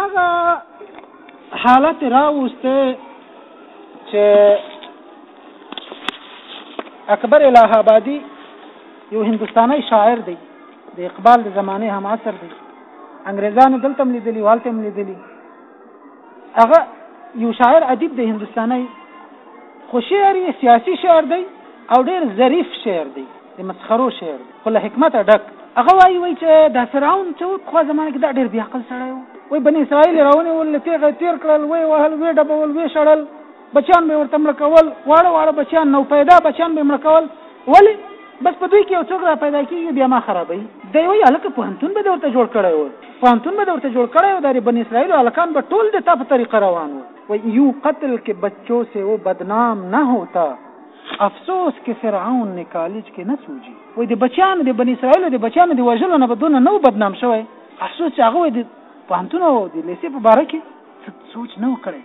هغه حالت راوست چې اکبر الہ آبادی یو هندستاني شاعر دی د اقبال د زمانه هم عصر دی انګريزانو دلته لیدلی والته لیدلی هغه یو شاعر ادیب دی هندستاني خو شعر یې سیاسي شعر دی او ډیر ظریف شعر دی د مسخرو شعر دی خو له حکمته ډک هغه وایي وایي چې دا فرعون چې و پخوا زمانه کې دا ډېر بې عقل سړی و وایي بني اسرائیل یې راونیول له تېغه یې تېر کړل ویې وهل ویې ډبول ویې شړل بچیان به یې ورته مړه کول واړه واړه بچیان نو پیدا بچیان به یې مړه کول ولې بس په دوی کې یو څوک را پیدا کېږي بیا ما خرابوي دی وایي هلکه پوهنتون به دې ورته جوړ کړی و پوهنتون به دې ورته جوړ کړی و دا د بني اسرائیلو هلکان به ټول د تا په طریقه روان و وایي یو قتل کې بچو سه و بدنام نه هوتا افسوس که فرعون نه کالج کې نه سوجي. وای د بچیانو د بنی اسرایلو د بچیانو د وژلو نه به دونه نه و بدنام شوی. افسوس چې هغه وای د پوهنتون او د لیسې په باره کې څه سوچ نه و کړی.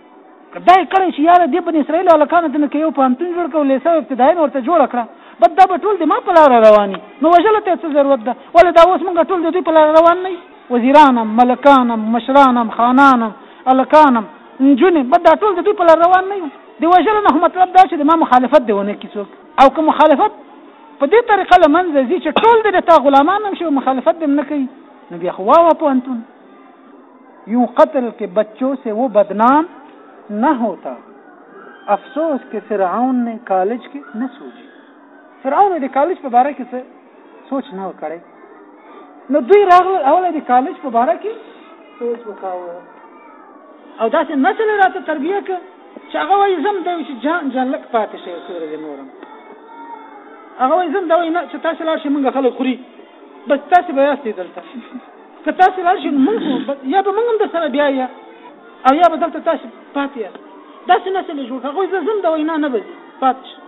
که دا یې کړی چې یاره دې بنی اسرایلو هلکانو ته مې که یو پوهنتون جوړ کړ او لیسه او ابتدایه مې ورته جوړه کړه بد دا به ټول د ما په لاره روان وي نو وژلو ته یې څه ضرورت ده ولې دا اوس موږ ټول د دوی په لاره روان نه یو وزیرانم ملکانم مشرانم خانانم هلکانم نجونې بد دا ټول د دوی په لاره روان نه یو. د وژلو نه خو مطلب دا چې د ما مخالفت دې ونه کړي څوک او که مخالفت په دې طریقه له منځه ځي چې ټول دې د تا غلامان هم شي او مخالفت دې هم نه کوي نو بیا خو واوا پوهنتون یو قتل کې بچو سه و بدنام نه هوتا افسوس کې فرعون نه کالج کې نه سوچي فرعون د کالج په باره کې څه سوچ نه وکړي نو دوی راغلل اوله د کالج په باره کې سوچ وکاوه او داسې نسل راته تربیه ک چې هغه وایي زم دی چې جان جان لک پاتې شي څو ورځې نورم هغه وایي زم دا وایي نه چې تاسو لاړ شئ موږ خلک خوري بس تاسو به یاستئ دلته که تاسو لاړ شئ موږ یا به موږ هم د سره بیا یا او یا به دلته تاسو پاتې یاست داسې نسل جوړ هغه وایي زم دا وایي نه نه بځي پاتې شي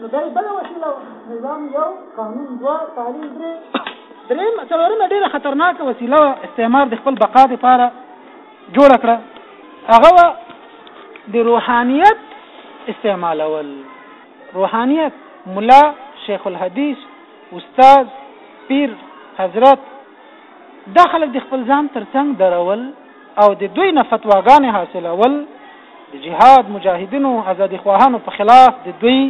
نو دا یې بله وسیله وه. نظام یو، قانون دوه، تعلیم درې. درېیم، څلورمه ډېره خطرناکه وسیله وه، استعمار د خپل بقا لپاره جوړه کړه، هغه وه د روحانیت استعمالول. روحانیت، ملا، شیخ الحدیث، استاد، پیر، حضرت، دا خلک د خپل ځان تر څنګ درول، او د دوی نه فتواګانې حاصلول د جهاد مجاهدینو ازادي خواهانو په خلاف د دوی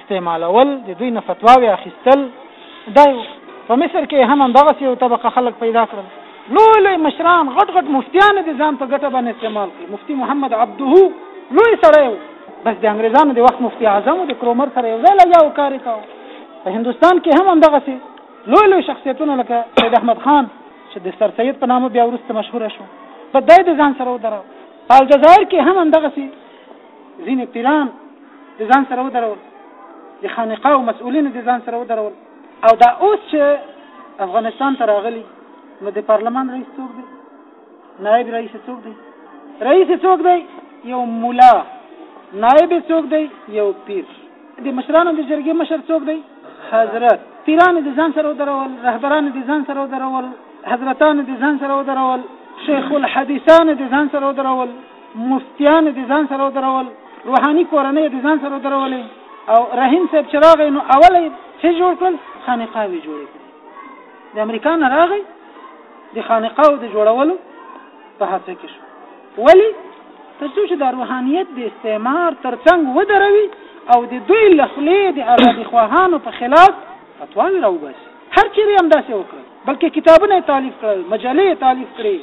استعمالول د دوی نه فتواوې اخیستل دا په مصر کې هم دغه یو طبقه خلک پیدا کړل لوی لوی مشران غټ غټ مفتیان دي ځان په ګټه باندې استعمال کړي مفتی محمد عبده لوی سړی و بس د انګريزانو د وخت مفتی اعظم د کرومر سره یو ځای لګیا و کار کاوه په هندستان کې هم همدغه سي لوی لوی شخصیتونه لکه سید احمد خان چې د سر سید په نامه بیا وروسته مشهور شو په دای د ځان سره ودرو په الجزایر کې هم همدغه سي ځینې پیران د ځان سره ودرول د خانقاه او مسؤلین د ځان سره ودرول او دا اوس چې افغانستان ته راغلي نو د پارلمان رئیس څوک دی نائب رئیس څوک دی رئیس څوک دی یو مولا نائب څوک دی یو پیر د مشرانو د جرګې مشر څوک دی حضرت پیران د ځان سره ودرول رهبران د ځان سره ودرول حضرتان د ځان سره ودرول شیخ الحدیثان د ځان سره ودرول مفتیان د ځان سره ودرول روحاني کورنۍ د ځان سره ودرولې او رحیم صاحب چې راغی نو اول چې جوړ کړل خانقاوي جوړې کړې د امریکا نه راغی د خانقاو د جوړولو په هڅه کې شو ولې؟ تر څو چې دا روحانیت د استعمار تر څنګ ودروي او د دوی له خولې د ازادي خواهانو په خلاف فتواوې راوباسي هر چیرې هم داسې وکړل بلکې کتابونه یې تالیف کړل مجلې یې تالیف کړې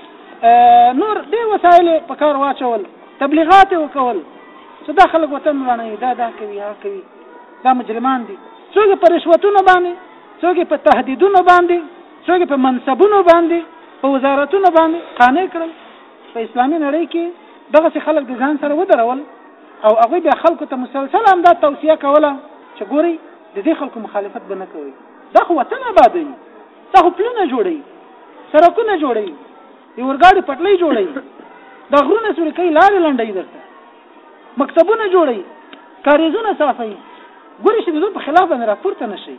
نور ډېر وسایل یې په کار واچول تبلیغات یې وکول چې دا خلک وطن ورانوي دا دا کوي هغه کوي دا مجرمان دي څوک په رشوتونو باندې څوک په تهدیدونو باندې څوک په منصبونو باندې په وزارتونو باندې قانع کړل په اسلامي نړۍ کې دغه څه خلک د ځان سره ودرول او هغه بیا خلکو ته مسلسل هم دا توصیه کوله چې ګوري د دې خلکو مخالفت به نه کوي دا خو وطن آبادوي دا خو پلونه جوړوي سرکونه جوړوي د ورګاډي پټلۍ جوړوي د غرونه سوري کوي لارې لنډوي درته مکتبونه جوړوي کاریزونه صافوي ګوري چې د دوی په خلاف باندې راپورته نشي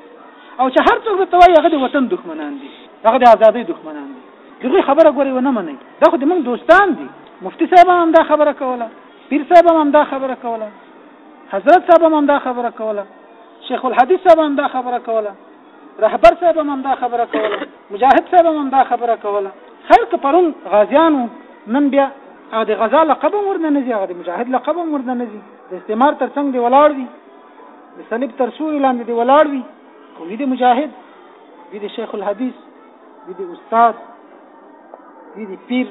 او چې هر څوک ته وایي هغه د وطن دښمنان دي هغه د ازادۍ دښمنان دي دغه خبره ګوري ونه مني دا خو د موږ دوستان دي مفتی صاحب هم دا خبره کوله پیر صاحب هم دا خبره کوله حضرت صاحب هم دا خبره کوله شیخ الحدیث صاحب هم دا خبره کوله رهبر صاحب هم دا خبره کوله مجاهد صاحب هم دا خبره کوله خیر که پرون غازیانو نن بیا هغه د غزا لقب هم ورنه نزي هغه د مجاهد لقب هم ورنه نزي د استعمار ترڅنګ دی ولاړ وي د صلیب تر سوري لاندې دی ولاړ وي وي د مجاهد وي د شیخ الحدیث وي د استاد وي د پیر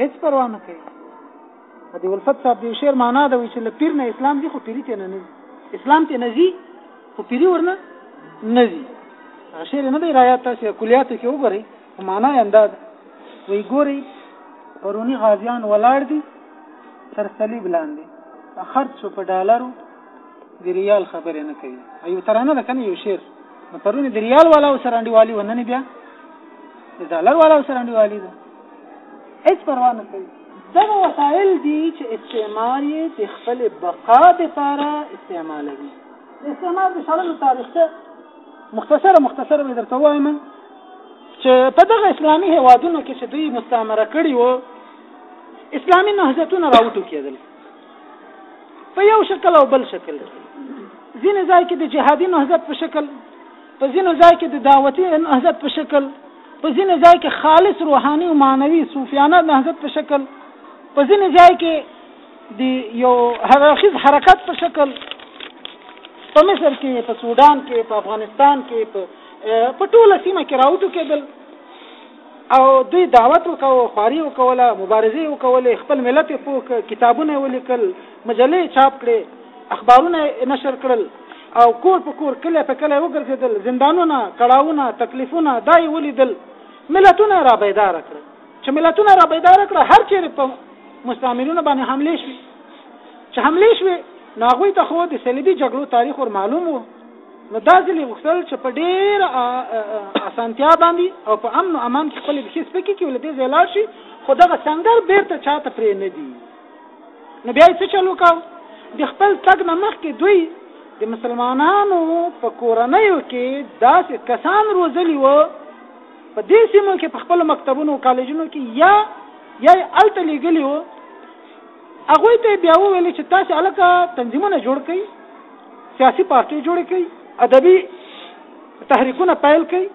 هیڅ پروا نه کوي د ولفت صاحب د شعر معنا دا وي چې له پیر نه اسلام دي خو پیری ته نه نه اسلام ته نه ځي خو پیری ورنه نه ځي شعر نه دی رایا تاسو کلیاتو کې وګورئ معنا یې انداز وی ګوري پرونی غازیان ولاړ دي تر صلیب لاندې خرڅ شو په ډالرو د ریال خبرې نه کوي ایو ترانه ده کنه یو شعر نو پرونی د ریال والا او سره انډیوالي ونن بیا د ډالر والا او سره انډیوالي ده هیڅ پروا نه کوي دا وسایل دي چې استعمار یې د خپل بقا لپاره استعمالوي د استعمار د شړلو تاریخ ته مختصره مختصره به درته وایم چې په دغه اسلامي هوادونو کې چې دوی مستعمره کړي وو اسلامي نهضتونه راوټو کېدل په یو شکل او بل شکل کې ځینې ځای کې د جهادي نهضت په شکل په ځینې ځای کې د دعوتي نهضت په شکل په ځینې ځای کې خالص روحاني او معنوي صوفیانه نهضت په شکل په ځینې ځای کې د یو هرخیز حرکت په شکل په مصر کې په سودان کې په افغانستان کې په په ټوله سیمه کې راوټو کېدل او دوی دعوت وکاوه، خواري یې وکوله، مبارزې یې وکولې، خپل ملت یې پوه کړ، کتابونه یې ولیکل، مجلې یې چاپ کړې، اخبارونه یې نشر کړل او کور په کور، کلی په کلی وګرځېدل، زندانونه، کړاوونه، تکلیفونه دا یې ولیدل، ملتونه یې رابیداره کړل. چې ملتونه یې رابیداره کړل، هر چېرې په مستعمرینو باندې حملې شوې. چې حملې شوې، نو هغوی ته خو د صلیبي جګړو تاریخ ور معلوم و. نو دا ځل یې غوښتل چې په ډېره اسانتیا باندې او په امن او امان کې خپلې پښې سپکې کړي او له دې ځای لاړ شي خو دغه سنګر بېرته چا ته پرې نه دي نو بیا یې څه چل وکاو د خپل تګ نه مخکې دوی د مسلمانانو په کورنیو کې داسې کسان روزلي وو په دې سیمو کې په خپل مکتبونو او کالجونو کې یا یا الته لګلی وو هغوی ته بیا وویل چې تاسو الکه تنظیمونه جوړ کړئ سیاسي پارټي جوړ کړئ ادبي تحریکونه پیل کړئ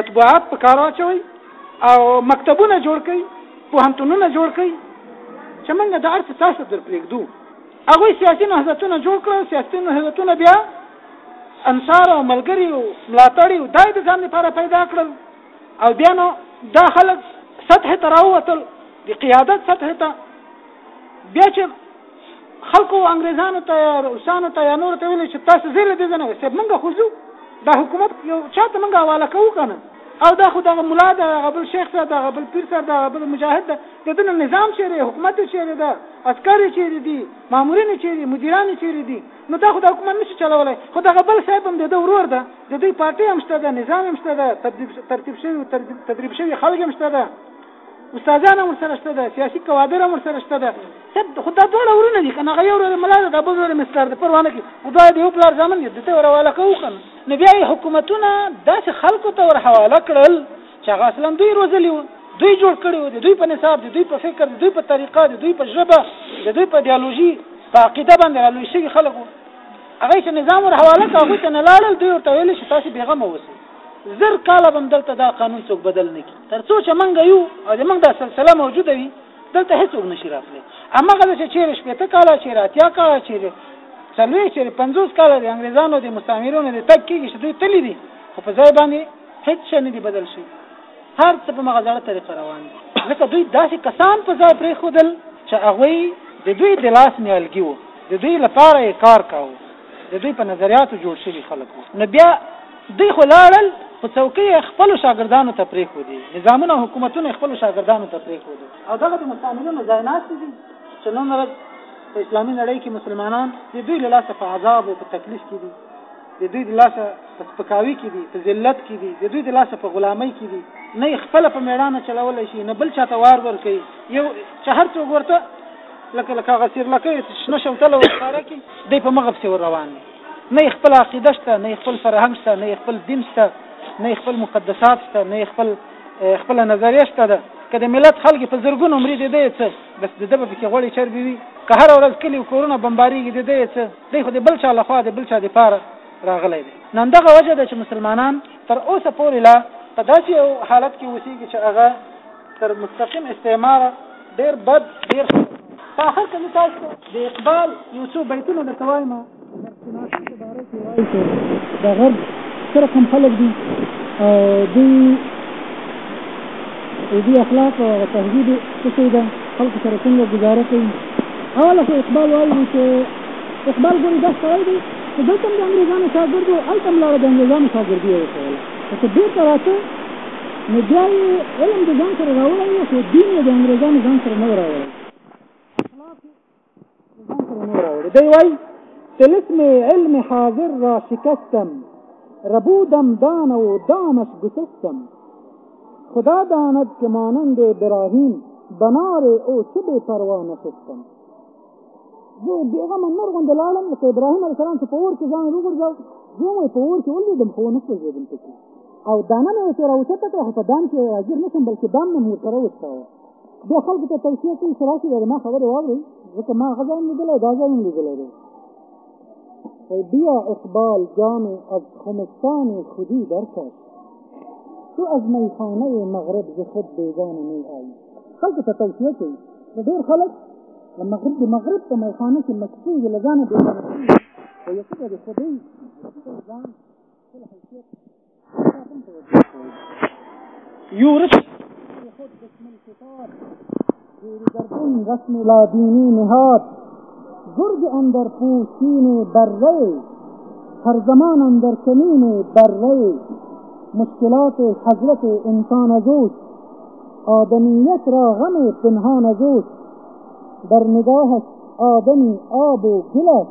مطبوعات په کار واچوئ او مکتبونه جوړ کړئ پوهنتونونه جوړ کړئ چې موږ د ارث تاسو در پرېږدو هغوی سیاسي نهضتونه جوړ کړل سیاسي نهضتونه بیا انصار او ملګري او ملاتړي او دای د ځان لپاره پیدا کړل او بیا نو دا خلک سطح ته راووتل د قیادت سطح ته بیا چې خلکو انګریزانو ته یا روسانو ته یا نور ته ویل چې تاسو زیله دې نه وسه موږ خو ځو دا حکومت یو چاته موږ حواله کوو کنه او دا خو دغه مولا دا غبل شیخ دا دغه بل پیر سره دا غبل مجاهد دا د دنه نظام چیرې حکومت چیرې دا عسکر چیرې دي مامورین چیرې مدیران چیرې دي نو دا خو دا حکومت نشي چلولای خو دغه بل صاحب هم د ده ورور ده د دوی پارټي هم شته ده نظام هم شته ده ترتیب شوي تدریب شوي خلک هم شته ده استادان هم ورسره شته ده سیاسي کوادر هم ورسره شته ده صاحب خو دا دواړه ورونه دي که نه هغه یو ورور ملا ده دا بل ورور مسلار ده پروانه کې خو دواړه د یو پلار زامن دي دته ورواله کوو که نه نو بیا یې حکومتونه داسې خلکو ته ورحواله کړل چې هغه اصلا دوی روزلي وو، دوی جوړ کړي وو، د دوی په نصاب، د دوی په فکر، د دوی په طریقه، د دوی په ژبه، د دوی په ایدیالوژي، په عقیده باندې را لوی شوي خلک وو. هغه چې نظام ور حواله کړ، هغوی ته نه لاړل، دوی ورته ویل چې تاسې بېغمه اوسئ، زر کاله به هم دلته دا قانون څوک بدل نه کړي، تر څو چې موږ یو او د موږ دا سلسله موجوده وي، دلته هېڅوک نه شي راتلی. هماغه ده چې چېرې شپېته کاله، چېرې اتیا کاله، چېرې څلوېښت، چېرې پنځوس کاله د انګریزانو د مستعمرینو د تګ کېږي چې دوی تللي دي، خو په ځای باندې هېڅ شی نه دي بدل شوي، هر څه په همغه زړه طریقه روان دي، ځکه دوی داسې کسان په ځای پرېښودل چې هغوی د دوی د لاس نیالګي وو، د دوی لپاره یې کار کاوه، د دوی په نظریاتو جوړ شوي خلک وو، نو بیا دوی خو لاړل، خو څوکۍ یې خپلو شاګردانو ته پرېښودې، نظامونه او حکومتونه یې خپلو شاګردانو ته پرېښودل. او دغه د مستعمرینو ځایناستي دي چې نن ورځ په اسلامي نړۍ کې مسلمانان د دوی له لاسه په عذاب او په تکلیف کې دي. د دوی د لاسه په سپکاوي کې دي په ذلت کې دي د دوی د لاسه په غلامۍ کې دي نه یې خپله په مېړانه چلولی شي نه بل چا ته وار ورکوي یو چې هر څوک ورته لکه لکه هغه سیرلکۍ شنه شوتله ورښکاره کړي دی په مغه پسې ور روان دی نه یې خپله عقیده شته نه یې خپل فرهنګ شته نه یې خپل دین شته نه یې خپل مقدسات شته نه یې خپل خپله نظریه شته ده که د ملت خلک په زرګونو مري د دی څه بس د ده به پکې غوړې چربې وي که هره ورځ کلي کورونه بمبارېږي د دی څه دی خو د بل چا لخوا د بل چا دپاره راغلی دی نو همدغه وجه ده چې مسلمانان تر اوسه پورې لا په داسې یو حالت کې اوسېږي چې هغه تر مستقیم استعماره ډېر بد ډېر په اخر کې زه تاسو ته د اقبال یو څو بیتونه درته وایم مرسناسي په باره کې وایي چې د غرب څه رقم خلک دي او دوی دوی اخلاق او تهذیب څه شی ده خلکو سره څنګه ګزاره کوي اوله خو اقبال وایي چې اقبال ګوري دا سړی دی چې دلته هم د انګرېزانو شاګرد و هلته هم لاړه د انګرېزانو شاګردي یې وکوله خو چې بېرته راته نو بیا یې علم د ځان سره راوړی خو دین یې د انګرېزانو ځان سره نه راوړی دی وای تلسم علم حاضر را شکستم ربودم دان و دانش گسستم خدا داند که مانند ابراهیم بنار او چه بی پروا نشستم زه بیغم نور غوند لاړم لکه ابراهیم علیه السلام چې په اور کې ځان وګرځاو زه مو په اور کې ولیدم خو نه سوځېدم پکې او دانه مې ورته راوچته کړه خو په دام کې راګیر نه شوم بلکې دام مې مو ورته راوستاوه بیا خلکو ته توصیه کوي چې راشي د ما خبرې واورئ ځکه ما هغه ځای هم لیدلی دا ځای هم لیدلی دی بیا اقبال جان از خمستان خودی درکش تو از میخانه مغرب ز خود بیگانه می آیی خلکو ته توصیه کوي ډېر خلک د مغرب د مغرب په میخانه کې مکسي د لګانه بیگانه کوي او یو څه د خدای ځان خپل حیثیت یورش خود بسم الکتاب زیر گردن رسم لادینی نهاد گرگ اندر پوستین بره هر زمان اندر کمین بره مشکلات حضرت انسان از اوست آدمیت را غم پنهان از اوست در نگاهش آدمی آب و گل است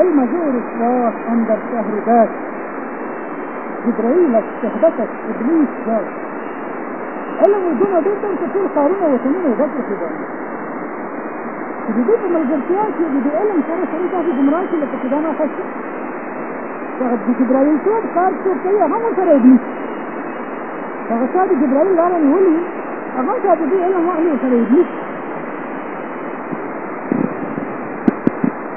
ای مزور اصلاح اندر شهر داد جبرائیل از صحبت از ابلیس جاد علم و دونه ډېر دی چې ټول ښارونه وطنونه یې ډک کړي باندې چې د دې په ملګرتیا کې د دې علم سره سره تاسو ګمراه شي لکه چې دا نه خاص هغه د جبرائیل ټول کار څوک کوي هغه مو سره ابلیس هغه چا د جبرائیل لاره نیولي هغه چا د دې علم وعلي سره ابلیس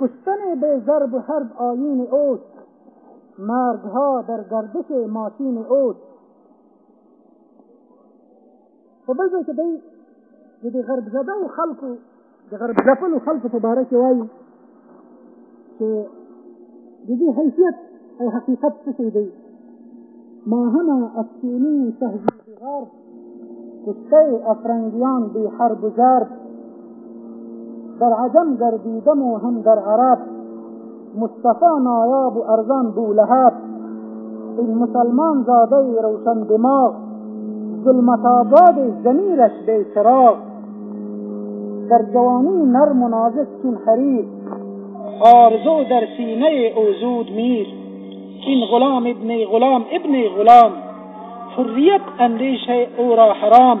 کشتن به ضرب حرب آیین اوت مرگ ها در گردش ماشین اوت په بل ځای کې دی د دې غرب زده خلکو د غرب ځپلو خلکو په باره کې وایي چې د دې حیثیت او حقیقت څه شی دی ما همه افسوني تهذیب غار کشته افرنگیان بی حرب و زرد در عجم گردیدم و هم در عرب مصطفی نایاب و ارزان بولهب این مسلمان زاده روشن دماغ ظلمت آباد زمیرش به چراغ در جوانی نرم و نازک چون حریر آرزو در سینه او زود میر این غلام ابن غلام ابن غلام حریت اندیشه او را حرام